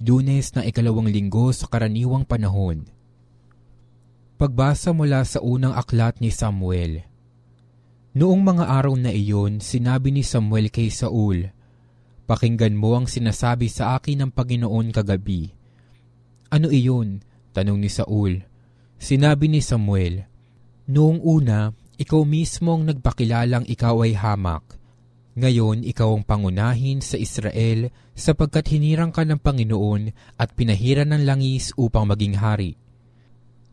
Lunes na ikalawang linggo sa karaniwang panahon. Pagbasa mula sa unang aklat ni Samuel. Noong mga araw na iyon, sinabi ni Samuel kay Saul, Pakinggan mo ang sinasabi sa akin ng Panginoon kagabi. Ano iyon? Tanong ni Saul. Sinabi ni Samuel, Noong una, ikaw mismo ang nagpakilalang ikaw ay hamak ngayon ikaw ang pangunahin sa Israel sapagkat hinirang ka ng Panginoon at pinahiran ng langis upang maging hari.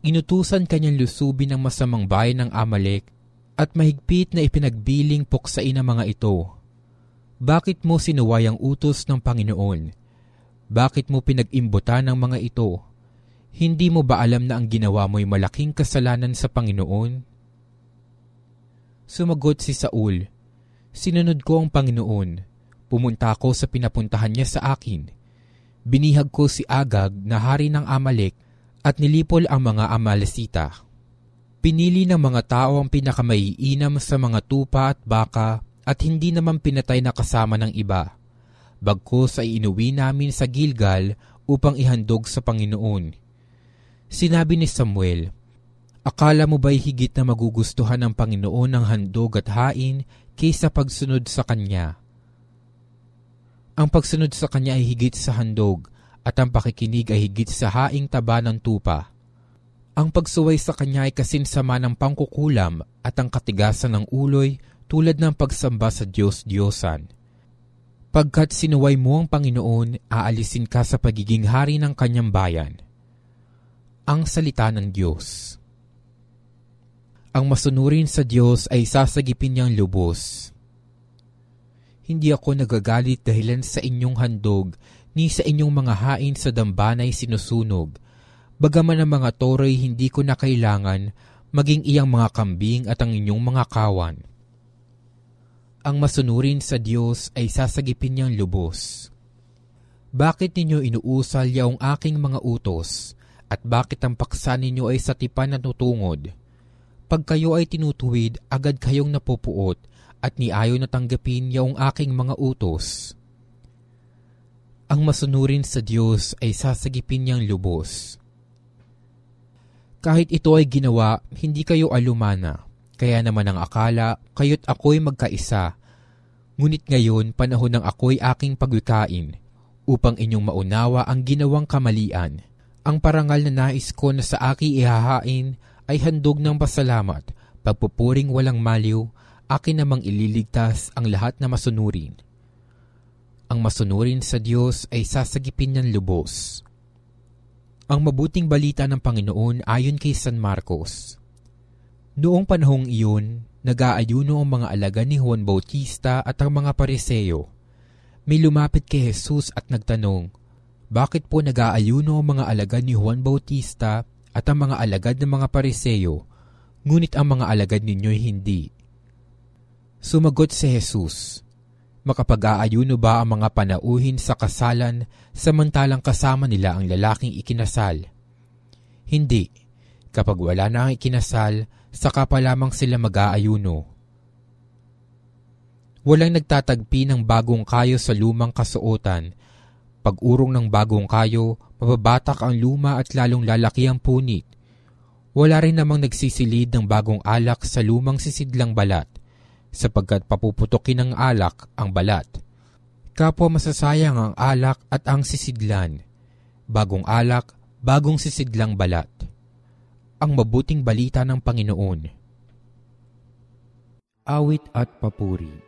Inutusan kanyang lusubin ang masamang bayan ng Amalek at mahigpit na ipinagbiling puksain ang mga ito. Bakit mo sinuway ang utos ng Panginoon? Bakit mo pinag-imbutan ng mga ito? Hindi mo ba alam na ang ginawa mo'y malaking kasalanan sa Panginoon? Sumagot si Saul, Sinunod ko ang Panginoon. Pumunta ako sa pinapuntahan niya sa akin. Binihag ko si Agag na hari ng Amalek at nilipol ang mga Amalesita. Pinili ng mga tao ang pinakamaiinam sa mga tupa at baka at hindi naman pinatay na kasama ng iba. Bagkos ay inuwi namin sa Gilgal upang ihandog sa Panginoon. Sinabi ni Samuel, Akala mo ba'y higit na magugustuhan ng Panginoon ang handog at hain kaysa pagsunod sa Kanya? Ang pagsunod sa Kanya ay higit sa handog at ang pakikinig ay higit sa haing taba ng tupa. Ang pagsuway sa Kanya ay kasinsama ng pangkukulam at ang katigasan ng uloy tulad ng pagsamba sa Diyos-Diyosan. Pagkat sinuway mo ang Panginoon, aalisin ka sa pagiging hari ng kanyang bayan. Ang Salita ng Diyos ang masunurin sa Diyos ay sasagipin niyang lubos. Hindi ako nagagalit dahilan sa inyong handog, ni sa inyong mga hain sa dambanay sinusunog. Bagaman ang mga toro'y hindi ko na kailangan, maging iyang mga kambing at ang inyong mga kawan. Ang masunurin sa Diyos ay sasagipin niyang lubos. Bakit ninyo inuusal yaong aking mga utos, at bakit ang paksa ninyo ay sa tipan na tutungod? Pag kayo ay tinutuwid, agad kayong napupuot at niayo na tanggapin yaong aking mga utos. Ang masunurin sa Diyos ay sasagipin niyang lubos. Kahit ito ay ginawa, hindi kayo alumana. Kaya naman ang akala, kayo't ako'y magkaisa. Ngunit ngayon, panahon ng ako'y aking pagwikain, upang inyong maunawa ang ginawang kamalian. Ang parangal na nais ko na sa aki ihahain ay handog ng pasalamat, pagpupuring walang maliw, akin namang ililigtas ang lahat na masunurin. Ang masunurin sa Diyos ay sasagipin ng lubos. Ang mabuting balita ng Panginoon ayon kay San Marcos. Noong panahong iyon, nag-aayuno ang mga alaga ni Juan Bautista at ang mga pariseyo. May lumapit kay Jesus at nagtanong, Bakit po nag-aayuno ang mga alaga ni Juan Bautista at ang mga alagad ng mga pariseyo, ngunit ang mga alagad ninyo'y hindi. Sumagot si Jesus, Makapag-aayuno ba ang mga panauhin sa kasalan samantalang kasama nila ang lalaking ikinasal? Hindi. Kapag wala na ang ikinasal, saka pa lamang sila mag-aayuno. Walang nagtatagpi ng bagong kayo sa lumang kasuotan. Pag-urong ng bagong kayo, Mababatak ang luma at lalong lalaki ang punit. Wala rin namang nagsisilid ng bagong alak sa lumang sisidlang balat, sapagkat papuputokin ng alak ang balat. Kapwa masasayang ang alak at ang sisidlan. Bagong alak, bagong sisidlang balat. Ang mabuting balita ng Panginoon. Awit at papuri